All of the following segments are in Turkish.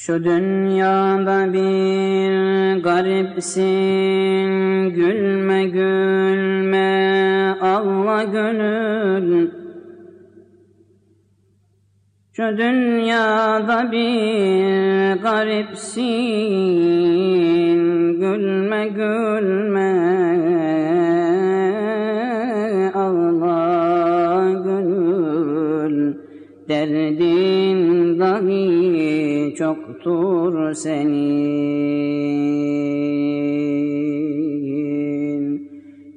Şu dünyada bir garipsin. Gülme gülme. Ağla gönül. Şu dünyada bir garipsin. Gülme gülme. Ağla gönül. Derdin dahi çoktur senin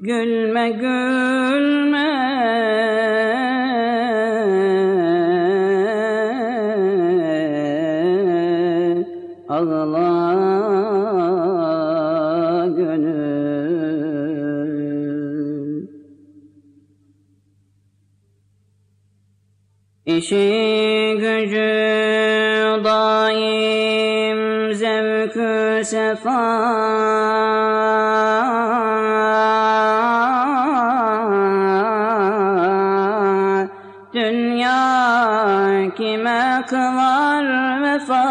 Gülme gülme. Ağla İşi gücü daim zevkü sefa. Dünya kime kılar vefa?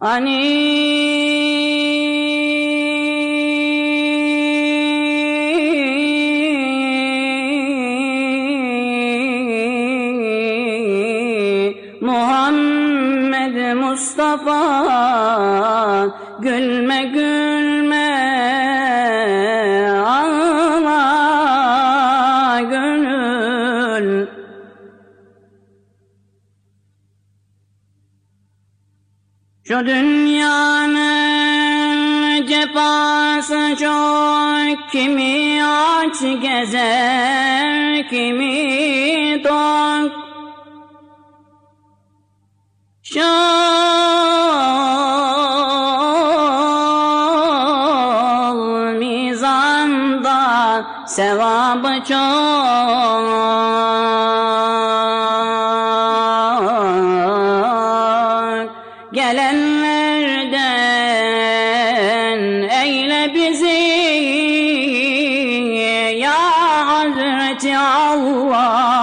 Ani Mustafa Gülme gülme ağla gönül. Şu dünyanın cefası çok Kimi aç gezer, kimi tok. Şol sevabı çok. Gelenlerden eyle bizi Ya Hazreti Allah.